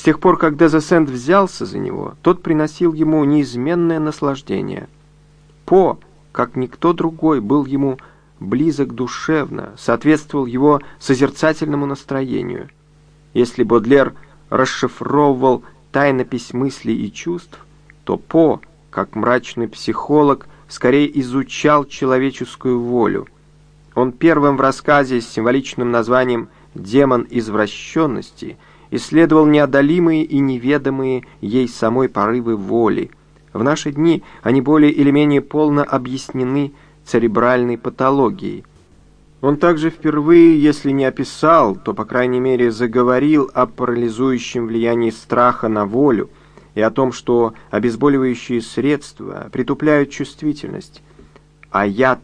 С тех пор, как Дезесент взялся за него, тот приносил ему неизменное наслаждение. По, как никто другой, был ему близок душевно, соответствовал его созерцательному настроению. Если Бодлер расшифровывал тайнопись мыслей и чувств, то По, как мрачный психолог, скорее изучал человеческую волю. Он первым в рассказе с символичным названием «Демон извращенности» исследовал неодолимые и неведомые ей самой порывы воли. В наши дни они более или менее полно объяснены церебральной патологией. Он также впервые, если не описал, то, по крайней мере, заговорил о парализующем влиянии страха на волю и о том, что обезболивающие средства притупляют чувствительность, а яд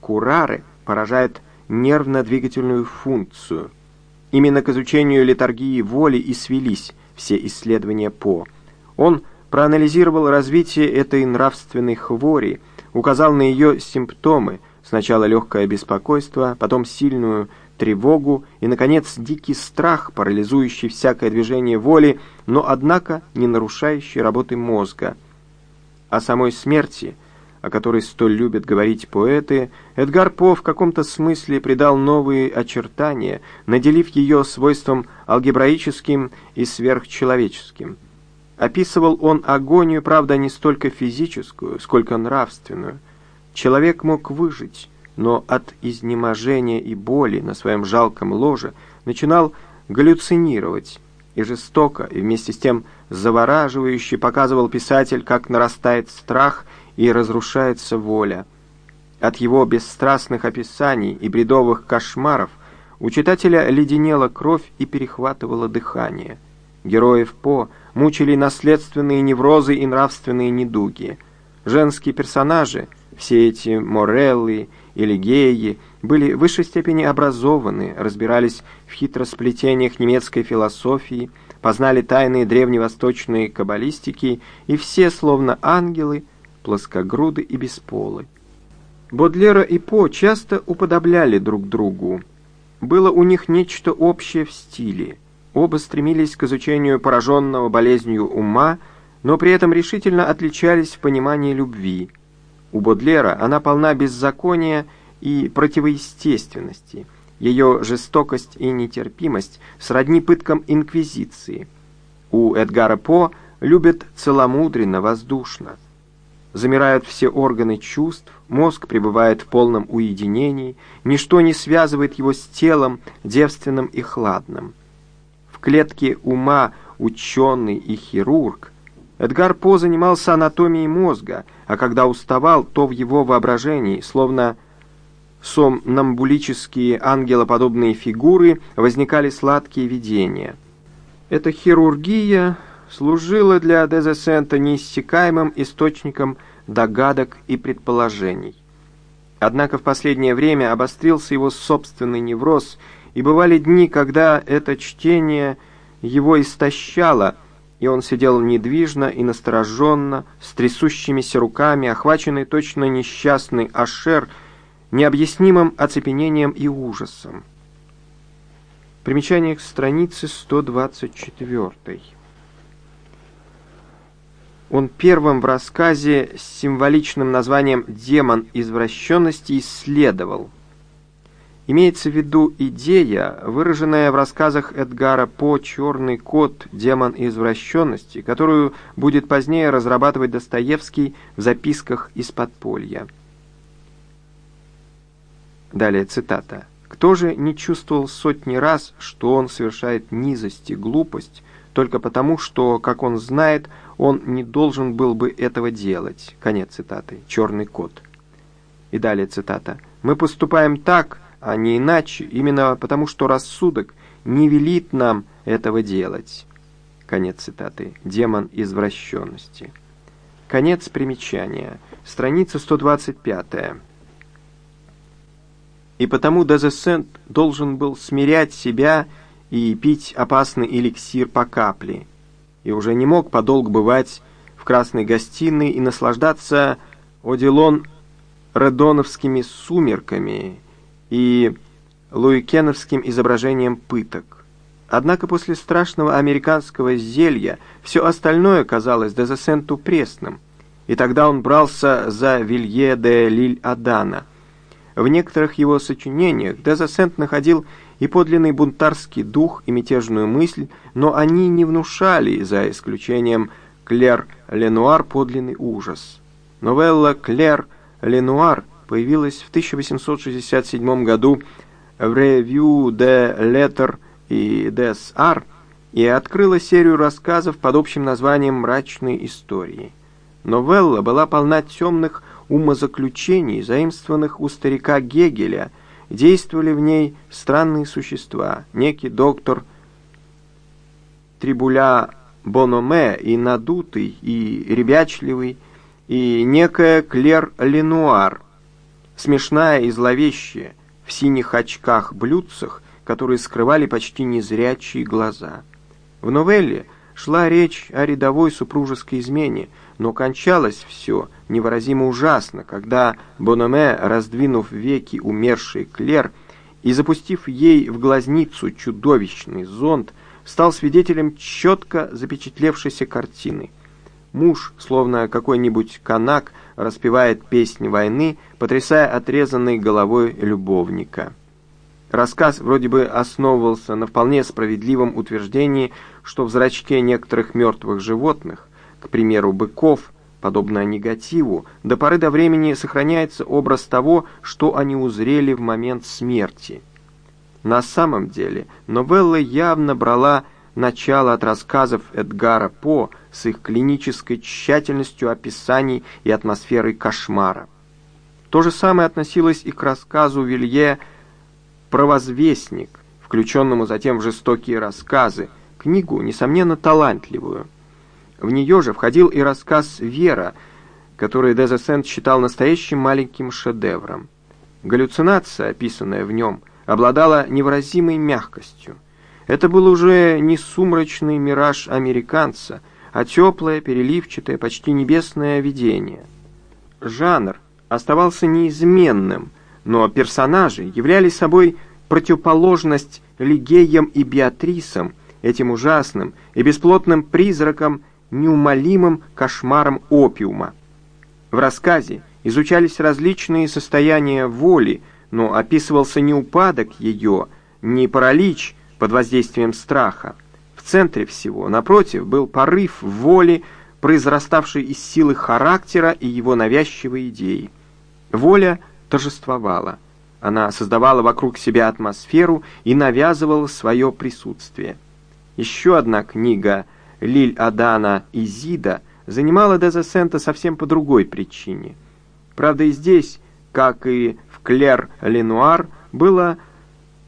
курары поражает нервно-двигательную функцию. Именно к изучению литургии воли и свелись все исследования По. Он проанализировал развитие этой нравственной хвори, указал на ее симптомы, сначала легкое беспокойство, потом сильную тревогу и, наконец, дикий страх, парализующий всякое движение воли, но, однако, не нарушающий работы мозга. О самой смерти, о которой столь любят говорить поэты, Эдгар По в каком-то смысле придал новые очертания, наделив ее свойством алгебраическим и сверхчеловеческим. Описывал он агонию, правда, не столько физическую, сколько нравственную. Человек мог выжить, но от изнеможения и боли на своем жалком ложе начинал галлюцинировать, и жестоко, и вместе с тем завораживающе показывал писатель, как нарастает страх и разрушается воля. От его бесстрастных описаний и бредовых кошмаров у читателя леденела кровь и перехватывало дыхание. Героев По – мучили наследственные неврозы и нравственные недуги. Женские персонажи, все эти Мореллы или Геи, были в высшей степени образованы, разбирались в хитросплетениях немецкой философии, познали тайны древневосточной каббалистики, и все, словно ангелы, плоскогруды и бесполы. Бодлера и По часто уподобляли друг другу. Было у них нечто общее в стиле – Оба стремились к изучению пораженного болезнью ума, но при этом решительно отличались в понимании любви. У Бодлера она полна беззакония и противоестественности. Ее жестокость и нетерпимость сродни пыткам инквизиции. У Эдгара По любят целомудренно, воздушно. Замирают все органы чувств, мозг пребывает в полном уединении, ничто не связывает его с телом, девственным и хладным клетке ума ученый и хирург, Эдгар По занимался анатомией мозга, а когда уставал, то в его воображении, словно сомнамбулические ангелоподобные фигуры, возникали сладкие видения. Эта хирургия служила для Дезесента неиссякаемым источником догадок и предположений. Однако в последнее время обострился его собственный невроз – и бывали дни, когда это чтение его истощало, и он сидел недвижно и настороженно, с трясущимися руками, охваченный точно несчастный Ашер, необъяснимым оцепенением и ужасом. Примечание к странице 124. Он первым в рассказе с символичным названием «Демон извращенности» исследовал – Имеется в виду идея, выраженная в рассказах Эдгара По «Черный кот. Демон извращенности», которую будет позднее разрабатывать Достоевский в записках из подполья. Далее цитата. «Кто же не чувствовал сотни раз, что он совершает низость и глупость, только потому, что, как он знает, он не должен был бы этого делать?» Конец цитаты. «Черный кот». И далее цитата. «Мы поступаем так, а не иначе, именно потому что рассудок не велит нам этого делать. Конец цитаты. Демон извращенности. Конец примечания. Страница 125. И потому Дезесент должен был смирять себя и пить опасный эликсир по капле, и уже не мог подолг бывать в красной гостиной и наслаждаться Одилон Редоновскими сумерками и луикеновским изображением пыток. Однако после страшного американского зелья все остальное казалось Дезесенту пресным, и тогда он брался за Вилье де Лиль-Адана. В некоторых его сочинениях Дезесент находил и подлинный бунтарский дух, и мятежную мысль, но они не внушали, за исключением Клер Ленуар, подлинный ужас. Новелла Клер Ленуар появилась в 1867 году в «Revue de Lettres и des Arts» и открыла серию рассказов под общим названием «Мрачные истории». Новелла была полна темных умозаключений, заимствованных у старика Гегеля. Действовали в ней странные существа. Некий доктор Трибуля Бономе и надутый, и ребячливый, и некая Клер Ленуар, смешная и зловещая, в синих очках-блюдцах, которые скрывали почти незрячие глаза. В новелле шла речь о рядовой супружеской измене, но кончалось все невыразимо ужасно, когда Бономе, раздвинув веки умершей Клер и запустив ей в глазницу чудовищный зонт, стал свидетелем четко запечатлевшейся картины. Муж, словно какой-нибудь канак, распевает песнь войны, потрясая отрезанной головой любовника. Рассказ вроде бы основывался на вполне справедливом утверждении, что в зрачке некоторых мертвых животных к примеру, быков, подобно негативу, до поры до времени сохраняется образ того, что они узрели в момент смерти. На самом деле, новелла явно брала начало от рассказов Эдгара По с их клинической тщательностью описаний и атмосферой кошмара. То же самое относилось и к рассказу Вилье «Провозвестник», включенному затем в жестокие рассказы, книгу, несомненно, талантливую – в нее же входил и рассказ «Вера», который Дезесент считал настоящим маленьким шедевром. Галлюцинация, описанная в нем, обладала невыразимой мягкостью. Это был уже не сумрачный мираж американца, а теплое, переливчатое, почти небесное видение. Жанр оставался неизменным, но персонажи являли собой противоположность Лигеям и Беатрисам, этим ужасным и бесплотным призракам неумолимым кошмаром опиума. В рассказе изучались различные состояния воли, но описывался не упадок ее, не паралич под воздействием страха. В центре всего, напротив, был порыв воли, произраставший из силы характера и его навязчивой идеи. Воля торжествовала. Она создавала вокруг себя атмосферу и навязывала свое присутствие. Еще одна книга — Лиль Адана и Зида занимала Дезесента совсем по другой причине. Правда, и здесь, как и в Клер Ленуар, было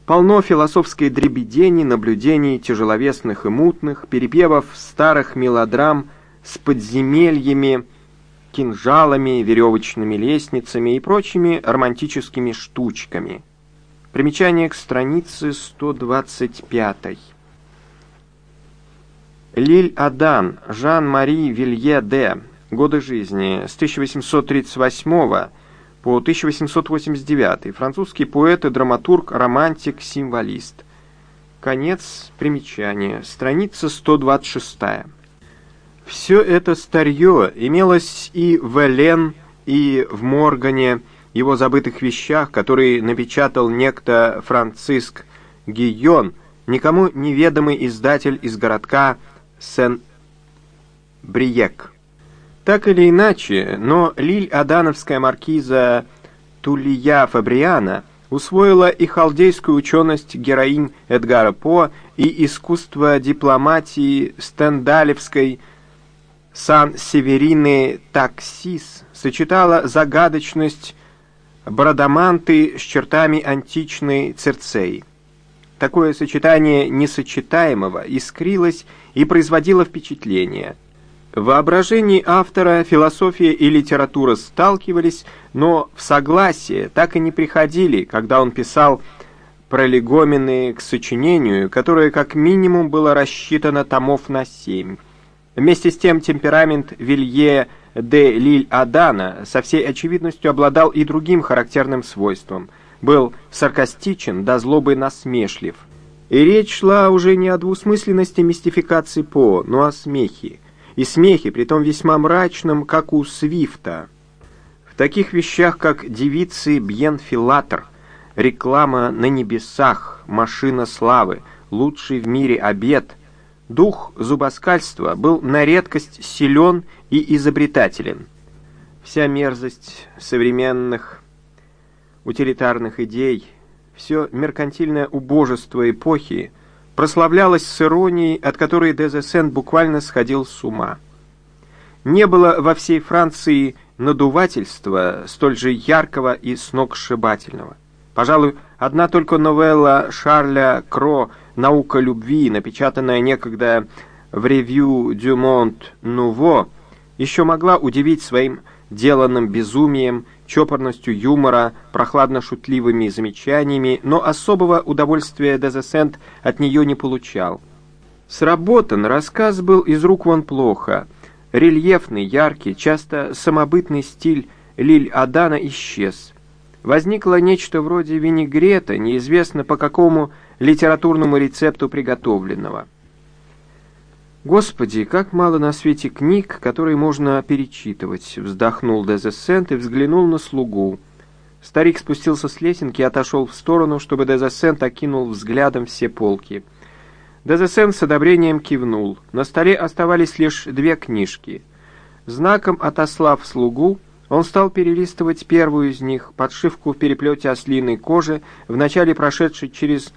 полно философской дребедени, наблюдений тяжеловесных и мутных, перепевов старых мелодрам с подземельями, кинжалами, веревочными лестницами и прочими романтическими штучками. Примечание к странице 125. Лиль Адан, Жан-Мари Вилье де. Годы жизни с 1838 по 1889. Французский поэт и драматург, романтик, символист. Конец примечания. Страница 126. Все это старье имелось и в Элен, и в Моргане, его забытых вещах, которые напечатал некто Франциск Гийон, никому неведомый издатель из городка Сен-Бриек. Так или иначе, но Лиль-Адановская маркиза Тулия Фабриана усвоила и халдейскую ученость героинь Эдгара По, и искусство дипломатии Стендалевской Сан-Северины Таксис, сочетала загадочность Брадаманты с чертами античной Церцеи. Такое сочетание несочетаемого искрилось и производило впечатление. В воображении автора философия и литература сталкивались, но в согласие так и не приходили, когда он писал пролегомены к сочинению, которое как минимум было рассчитано томов на семь. Вместе с тем темперамент Вилье де Лиль-Адана со всей очевидностью обладал и другим характерным свойством – был саркастичен до злобы насмешлив. И речь шла уже не о двусмысленности мистификации По, но о смехе. И смехе, притом весьма мрачном, как у Свифта. В таких вещах, как девицы Бьенфилатор, реклама на небесах, машина славы, лучший в мире обед, дух зубоскальства был на редкость силен и изобретателен. Вся мерзость современных утилитарных идей, все меркантильное убожество эпохи прославлялось с иронией, от которой Дезесен буквально сходил с ума. Не было во всей Франции надувательства столь же яркого и сногсшибательного. Пожалуй, одна только новелла Шарля Кро «Наука любви», напечатанная некогда в ревью «Дю Монт Нуво», еще могла удивить своим деланным безумием, чопорностью юмора, прохладно-шутливыми замечаниями, но особого удовольствия Дезесент от нее не получал. Сработан рассказ был из рук вон плохо. Рельефный, яркий, часто самобытный стиль Лиль Адана исчез. Возникло нечто вроде винегрета, неизвестно по какому литературному рецепту приготовленного. «Господи, как мало на свете книг, которые можно перечитывать!» Вздохнул Дезесент и взглянул на слугу. Старик спустился с лесенки и отошел в сторону, чтобы Дезесент окинул взглядом все полки. Дезесент с одобрением кивнул. На столе оставались лишь две книжки. Знаком отослав слугу, он стал перелистывать первую из них, подшивку в переплете ослиной кожи, вначале прошедшей через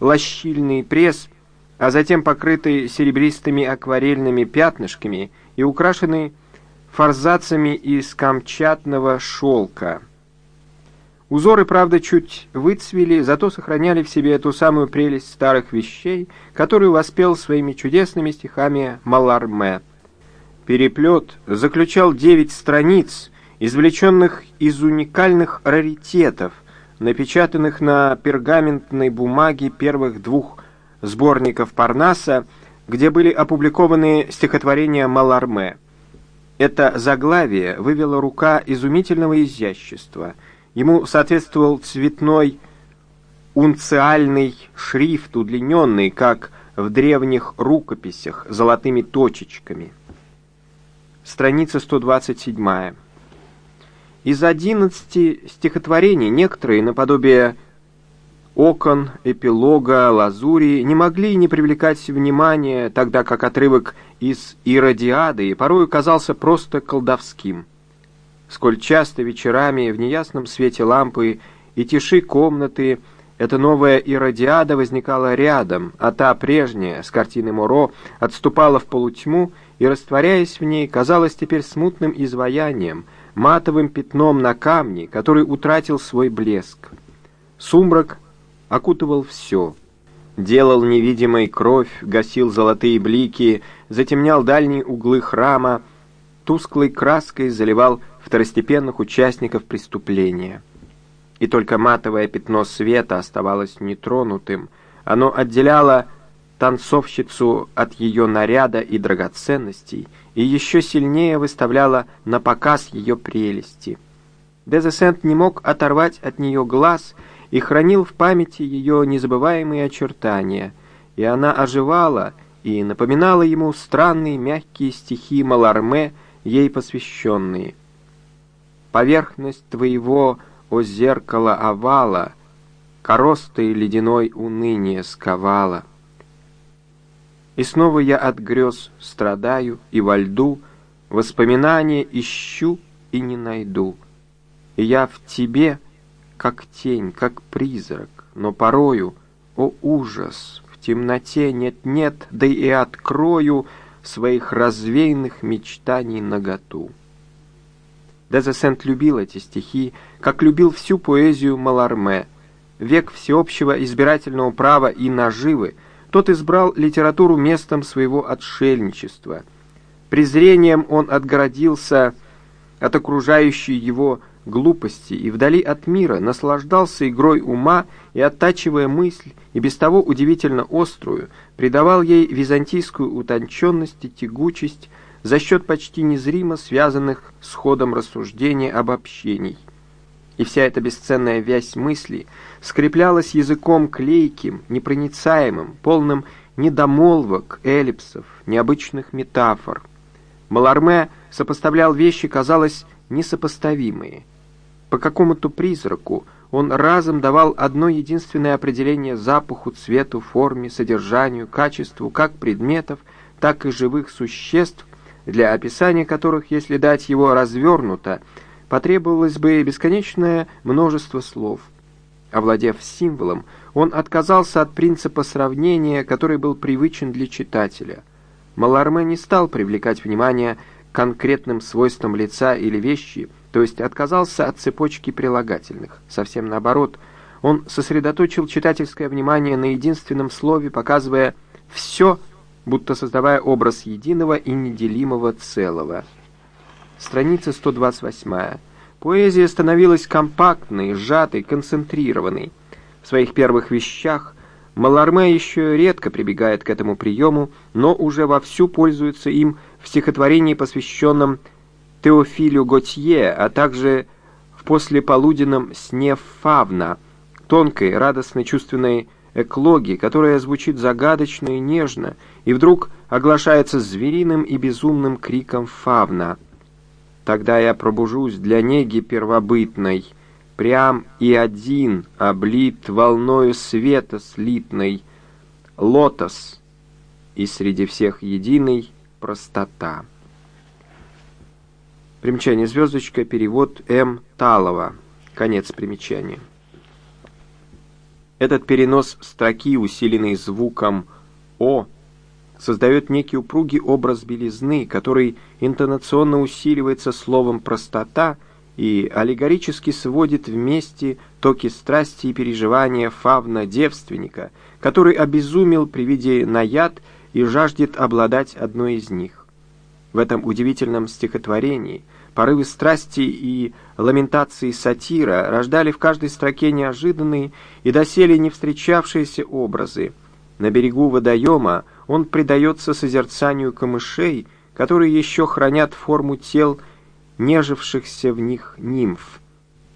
лощильный пресс, а затем покрытый серебристыми акварельными пятнышками и украшенный форзацами из камчатного шелка. Узоры, правда, чуть выцвели, зато сохраняли в себе эту самую прелесть старых вещей, которую воспел своими чудесными стихами Маларме. Переплет заключал девять страниц, извлеченных из уникальных раритетов, напечатанных на пергаментной бумаге первых двух сборников Парнаса, где были опубликованы стихотворения Маларме. Это заглавие вывела рука изумительного изящества. Ему соответствовал цветной унциальный шрифт, удлиненный, как в древних рукописях, золотыми точечками. Страница 127. Из одиннадцати стихотворений некоторые, наподобие окон, эпилога, лазури не могли не привлекать внимания, тогда как отрывок из «Иродиады» порою казался просто колдовским. Сколь часто вечерами в неясном свете лампы и тиши комнаты эта новая Иродиада возникала рядом, а та прежняя, с картины Моро, отступала в полутьму и, растворяясь в ней, казалась теперь смутным изваянием, матовым пятном на камне, который утратил свой блеск. Сумрак окутывал все. Делал невидимой кровь, гасил золотые блики, затемнял дальние углы храма, тусклой краской заливал второстепенных участников преступления. И только матовое пятно света оставалось нетронутым. Оно отделяло танцовщицу от ее наряда и драгоценностей и еще сильнее выставляло на показ ее прелести. Дезесент не мог оторвать от нее глаз и хранил в памяти ее незабываемые очертания, и она оживала и напоминала ему странные мягкие стихи Маларме, ей посвященные. «Поверхность твоего, о зеркало овала, коростой ледяной уныние сковала». И снова я от грез страдаю и во льду Воспоминания ищу и не найду. И я в тебе — как тень, как призрак, но порою, о ужас, в темноте нет-нет, да и открою своих развеянных мечтаний наготу. Дезесент любил эти стихи, как любил всю поэзию Маларме. Век всеобщего избирательного права и наживы, тот избрал литературу местом своего отшельничества. Презрением он отгородился от окружающей его глупости и вдали от мира наслаждался игрой ума и, оттачивая мысль, и без того удивительно острую, придавал ей византийскую утонченность и тягучесть за счет почти незримо связанных с ходом рассуждения обобщений. И вся эта бесценная вязь мыслей скреплялась языком клейким, непроницаемым, полным недомолвок, эллипсов, необычных метафор. Маларме сопоставлял вещи, казалось, несопоставимые. По какому-то призраку он разом давал одно единственное определение запаху, цвету, форме, содержанию, качеству как предметов, так и живых существ, для описания которых, если дать его развернуто, потребовалось бы бесконечное множество слов. Овладев символом, он отказался от принципа сравнения, который был привычен для читателя. Маларме не стал привлекать внимание конкретным свойствам лица или вещи, то есть отказался от цепочки прилагательных. Совсем наоборот, он сосредоточил читательское внимание на единственном слове, показывая все, будто создавая образ единого и неделимого целого. Страница 128. Поэзия становилась компактной, сжатой, концентрированной. В своих первых вещах Маларме еще редко прибегает к этому приему, но уже вовсю пользуется им в стихотворении, посвященном Теофилю Готье, а также в послеполуденном «Сне Фавна», тонкой, радостной, чувственной эклоги, которая звучит загадочно и нежно, и вдруг оглашается звериным и безумным криком Фавна. «Тогда я пробужусь для неги первобытной», прям и один, облит волною света слитной, лотос, и среди всех единый простота. Примечание звездочка, перевод М. Талова. Конец примечания. Этот перенос строки, усиленный звуком «о», создает некий упругий образ белизны, который интонационно усиливается словом «простота», и аллегорически сводит вместе токи страсти и переживания фавна-девственника, который обезумел при виде наяд и жаждет обладать одной из них. В этом удивительном стихотворении порывы страсти и ламентации сатира рождали в каждой строке неожиданные и доселе не встречавшиеся образы. На берегу водоема он предается созерцанию камышей, которые еще хранят форму тел нежившихся в них нимф.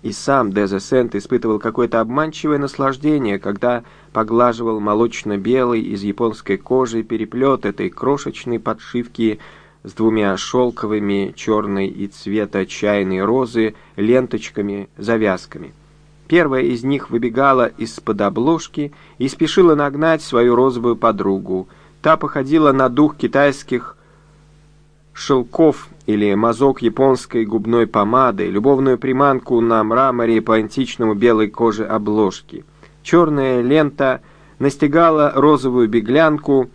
И сам Дезесент испытывал какое-то обманчивое наслаждение, когда поглаживал молочно-белый из японской кожи переплет этой крошечной подшивки с двумя шелковыми черной и цвета чайной розы ленточками-завязками. Первая из них выбегала из-под обложки и спешила нагнать свою розовую подругу. Та походила на дух китайских шелков или мазок японской губной помады, любовную приманку на мраморе по античному белой коже обложки. Черная лента настигала розовую беглянку,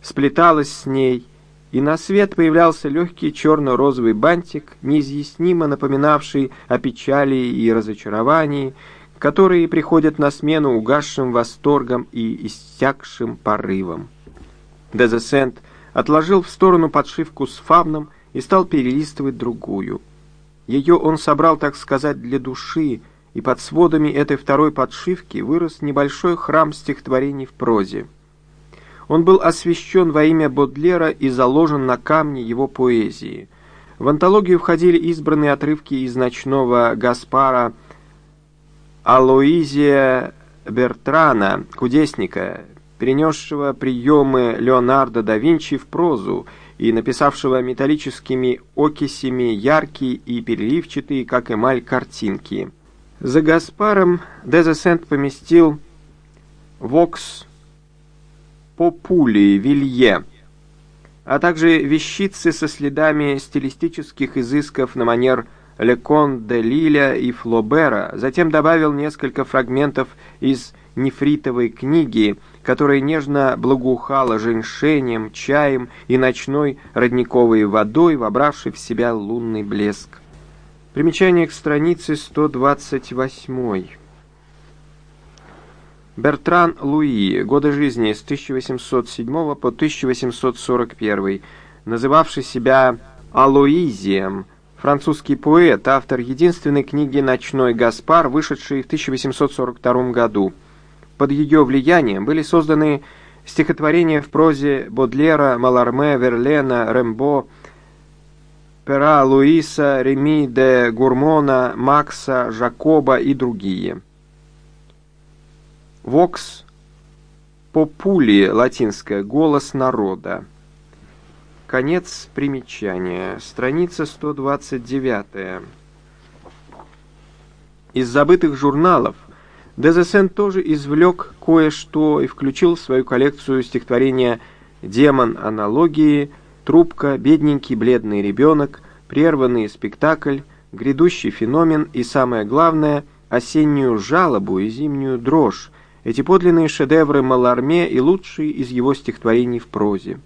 сплеталась с ней, и на свет появлялся легкий черно-розовый бантик, неизъяснимо напоминавший о печали и разочаровании, которые приходят на смену угасшим восторгом и иссякшим порывам. Дезесент — отложил в сторону подшивку с фавном и стал перелистывать другую. Ее он собрал, так сказать, для души, и под сводами этой второй подшивки вырос небольшой храм стихотворений в прозе. Он был освящен во имя Бодлера и заложен на камне его поэзии. В антологию входили избранные отрывки из ночного Гаспара Алоизия Бертрана, кудесника, перенесшего приемы Леонардо да Винчи в прозу и написавшего металлическими окисями яркие и переливчатые, как эмаль, картинки. За Гаспаром Дезесент поместил «Вокс Попули Вилье», а также вещицы со следами стилистических изысков на манер Лекон де Лиля и Флобера, затем добавил несколько фрагментов из нефритовой книги, которая нежно благоухала женьшенем, чаем и ночной родниковой водой, вобравшей в себя лунный блеск. Примечание к странице 128. Бертран Луи, годы жизни с 1807 по 1841, называвший себя Алоизием, французский поэт, автор единственной книги «Ночной Гаспар», вышедшей в 1842 году. Под ее влиянием были созданы стихотворения в прозе Бодлера, Маларме, Верлена, Рембо, Пера Луиса, Реми де Гурмона, Макса, Жакоба и другие. Вокс попули, латинское, голос народа. Конец примечания. Страница 129. Из забытых журналов Дезесен тоже извлек кое-что и включил в свою коллекцию стихотворения «Демон аналогии», «Трубка», «Бедненький бледный ребенок», «Прерванный спектакль», «Грядущий феномен» и, самое главное, «Осеннюю жалобу» и «Зимнюю дрожь», эти подлинные шедевры Маларме и лучшие из его стихотворений в прозе.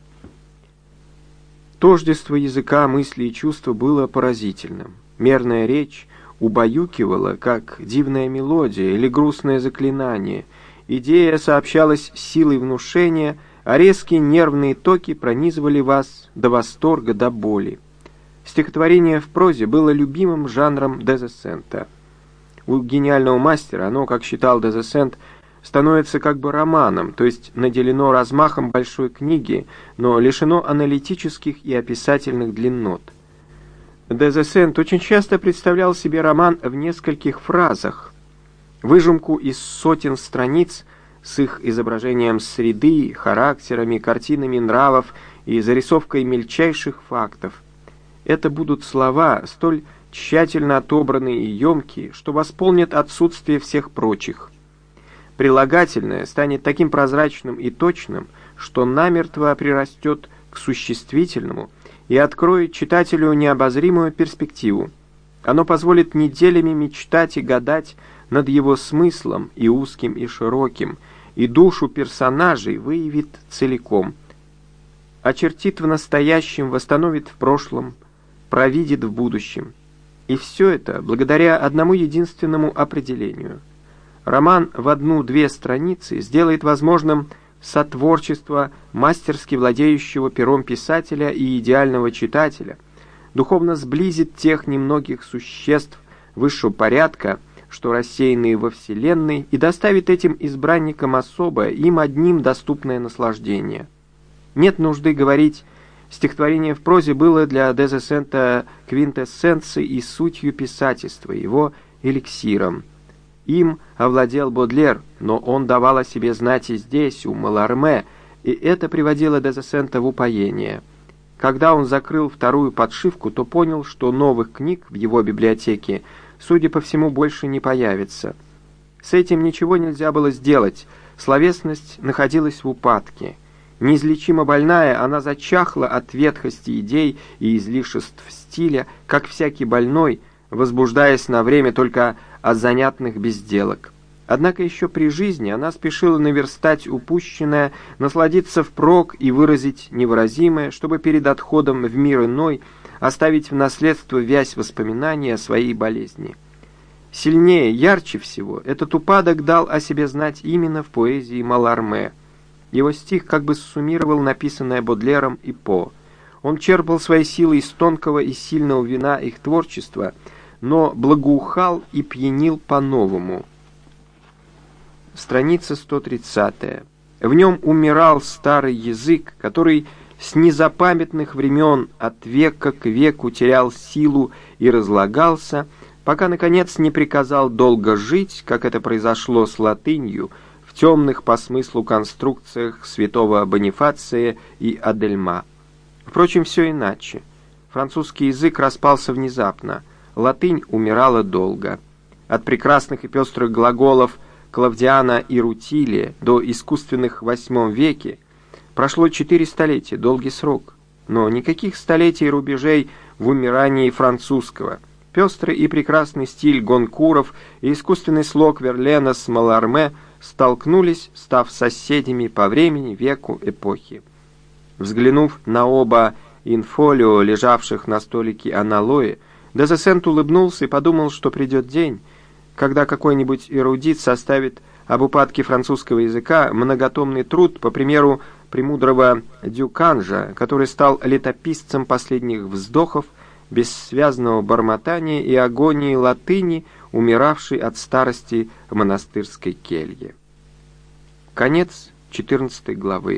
Тождество языка, мысли и чувства было поразительным. Мерная речь убаюкивала, как дивная мелодия или грустное заклинание. Идея сообщалась силой внушения – а резкие нервные токи пронизывали вас до восторга, до боли. Стихотворение в прозе было любимым жанром Дезесента. У гениального мастера оно, как считал Дезесент, становится как бы романом, то есть наделено размахом большой книги, но лишено аналитических и описательных длиннот. Дезесент очень часто представлял себе роман в нескольких фразах, выжимку из сотен страниц – с их изображением среды, характерами, картинами нравов и зарисовкой мельчайших фактов. Это будут слова, столь тщательно отобранные и емкие, что восполнят отсутствие всех прочих. Прилагательное станет таким прозрачным и точным, что намертво прирастет к существительному и откроет читателю необозримую перспективу. Оно позволит неделями мечтать и гадать над его смыслом и узким, и широким, и душу персонажей выявит целиком, очертит в настоящем, восстановит в прошлом, провидит в будущем. И все это благодаря одному единственному определению. Роман в одну-две страницы сделает возможным сотворчество мастерски владеющего пером писателя и идеального читателя, духовно сблизит тех немногих существ высшего порядка, что рассеянные во Вселенной, и доставит этим избранникам особое, им одним доступное наслаждение. Нет нужды говорить, стихотворение в прозе было для Дезесента квинтэссенцией и сутью писательства, его эликсиром. Им овладел Бодлер, но он давал о себе знать и здесь, у Маларме, и это приводило Дезесента в упоение. Когда он закрыл вторую подшивку, то понял, что новых книг в его библиотеке судя по всему, больше не появится. С этим ничего нельзя было сделать, словесность находилась в упадке. Неизлечимо больная, она зачахла от ветхости идей и излишеств стиля, как всякий больной, возбуждаясь на время только от занятных безделок. Однако еще при жизни она спешила наверстать упущенное, насладиться впрок и выразить невыразимое, чтобы перед отходом в мир иной – оставить в наследство вязь воспоминаний о своей болезни. Сильнее, ярче всего этот упадок дал о себе знать именно в поэзии Маларме. Его стих как бы суммировал написанное Бодлером и По. Он черпал свои силы из тонкого и сильного вина их творчества, но благоухал и пьянил по-новому. Страница 130. В нем умирал старый язык, который с незапамятных времен от века к веку терял силу и разлагался, пока, наконец, не приказал долго жить, как это произошло с латынью, в темных по смыслу конструкциях святого Бонифация и Адельма. Впрочем, все иначе. Французский язык распался внезапно, латынь умирала долго. От прекрасных и пестрых глаголов Клавдиана и Рутилия до искусственных в VIII веке Прошло четыре столетия, долгий срок, но никаких столетий рубежей в умирании французского. Пестрый и прекрасный стиль Гонкуров и искусственный слог Верлена с Маларме столкнулись, став соседями по времени, веку, эпохи. Взглянув на оба инфолио, лежавших на столике аналои, Дезесент улыбнулся и подумал, что придет день, когда какой-нибудь эрудит составит об упадке французского языка многотомный труд, по примеру премудрого Дюканжа, который стал летописцем последних вздохов, бессвязного бормотания и агонии латыни, умиравшей от старости монастырской келье. Конец 14 главы.